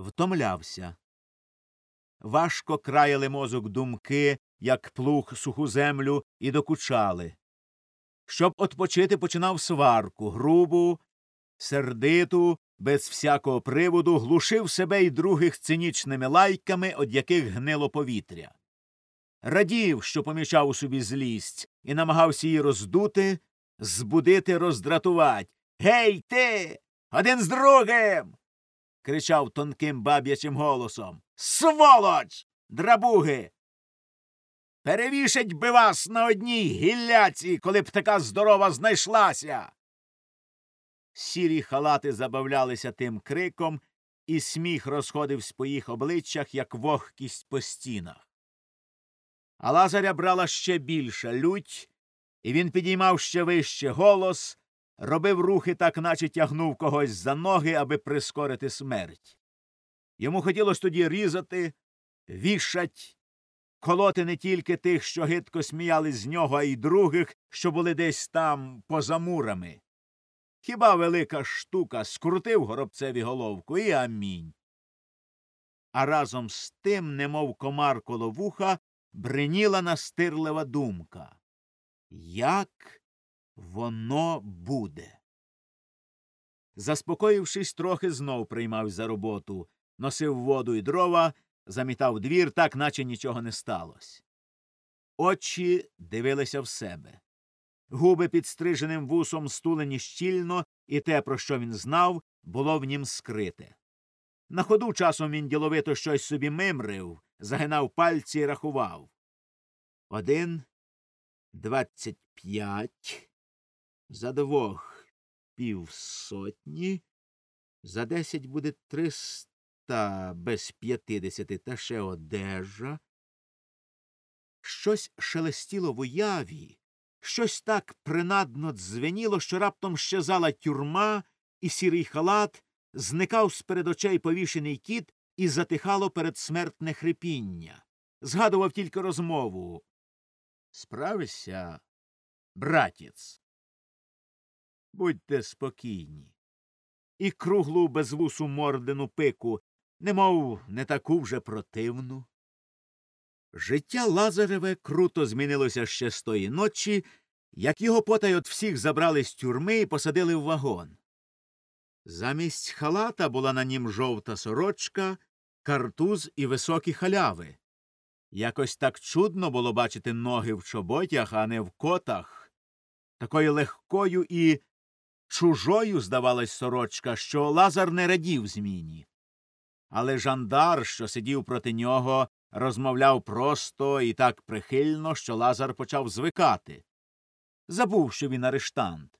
втомлявся. Важко краяли мозок думки, як плуг суху землю, і докучали. Щоб отпочити, починав сварку, грубу, сердиту, без всякого приводу, глушив себе й других цинічними лайками, од яких гнило повітря. Радів, що помічав у собі злість, і намагався її роздути, збудити, роздратувати. Гей, ти! Один з другим. Кричав тонким баб'ячим голосом. Сволоч! Драбуги! Перевішать би вас на одній гілляці, коли б така здорова знайшлася. Сірі халати забавлялися тим криком, і сміх розходився по їх обличчях, як вогкість по стінах. А Лазаря брала ще більша лють, і він підіймав ще вище голос, робив рухи, так наче тягнув когось за ноги, аби прискорити смерть. Йому хотілося тоді різати, вішать, колоти не тільки тих, що гидко сміялись з нього, а й других, що були десь там поза мурами. Хіба велика штука скрутив горобцеві головку і амінь. А разом з тим, немов комар коло вуха, бриніла настирлива думка. Як воно буде? Заспокоївшись, трохи знов приймав за роботу, носив воду і дрова, замітав двір, так наче нічого не сталося. Очі дивилися в себе. Губи підстриженим вусом стулені щільно, і те, про що він знав, було в нім скрите. На ходу часом він діловито щось собі мимрив, загинав пальці і рахував. Один, двадцять п'ять, за двох півсотні, за десять буде триста без п'ятидесяти та ще одежа. Щось шелестіло в уяві, щось так принадно дзвеніло, що раптом щезала тюрма, і сірий халат, зникав з перед очей повішений кіт і затихало передсмертне хрипіння. Згадував тільки розмову. Справишся, братіць. Будьте спокійні. І круглу безвусу мордену пику, немов не таку вже противну. Життя Лазареве круто змінилося ще з тої ночі, як його потай от всіх забрали з тюрми і посадили в вагон. Замість халата була на нім жовта сорочка, картуз і високі халяви. Якось так чудно було бачити ноги в чоботях, а не в котах. Такою легкою і чужою здавалась сорочка, що Лазар не радів зміні. Але жандар, що сидів проти нього, розмовляв просто і так прихильно, що Лазар почав звикати. Забув, що він арештант.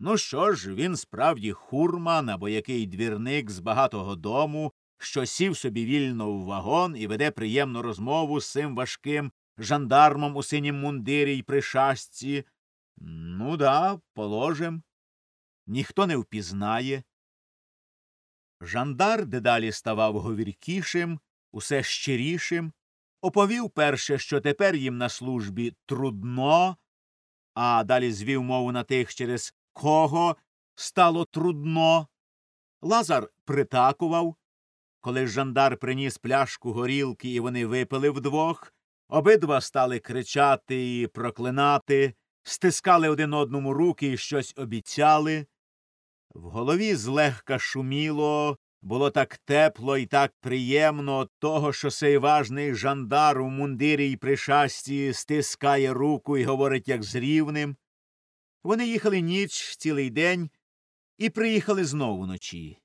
Ну що ж, він справді хурман або який двірник з багатого дому, що сів собі вільно в вагон і веде приємну розмову з цим важким жандармом у синім мундирі й при шашці. Ну да, положим. Ніхто не впізнає. Жандар дедалі ставав говіркішим, усе щирішим, оповів перше, що тепер їм на службі трудно, а далі звів мову на тих, через кого стало трудно. Лазар притакував. Коли жандар приніс пляшку горілки, і вони випили вдвох, обидва стали кричати і проклинати, стискали один одному руки і щось обіцяли. В голові злегка шуміло, було так тепло і так приємно того, що сей важний жандар у мундирі й при шасті стискає руку і говорить, як з рівним. Вони їхали ніч цілий день і приїхали знову вночі.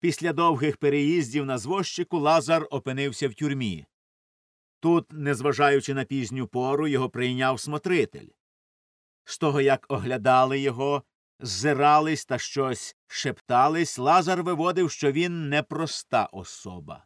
Після довгих переїздів на звозчику Лазар опинився в тюрмі. Тут, незважаючи на пізню пору, його прийняв смотритель. З того, як оглядали його, ззирались та щось шептались, Лазар виводив, що він непроста особа.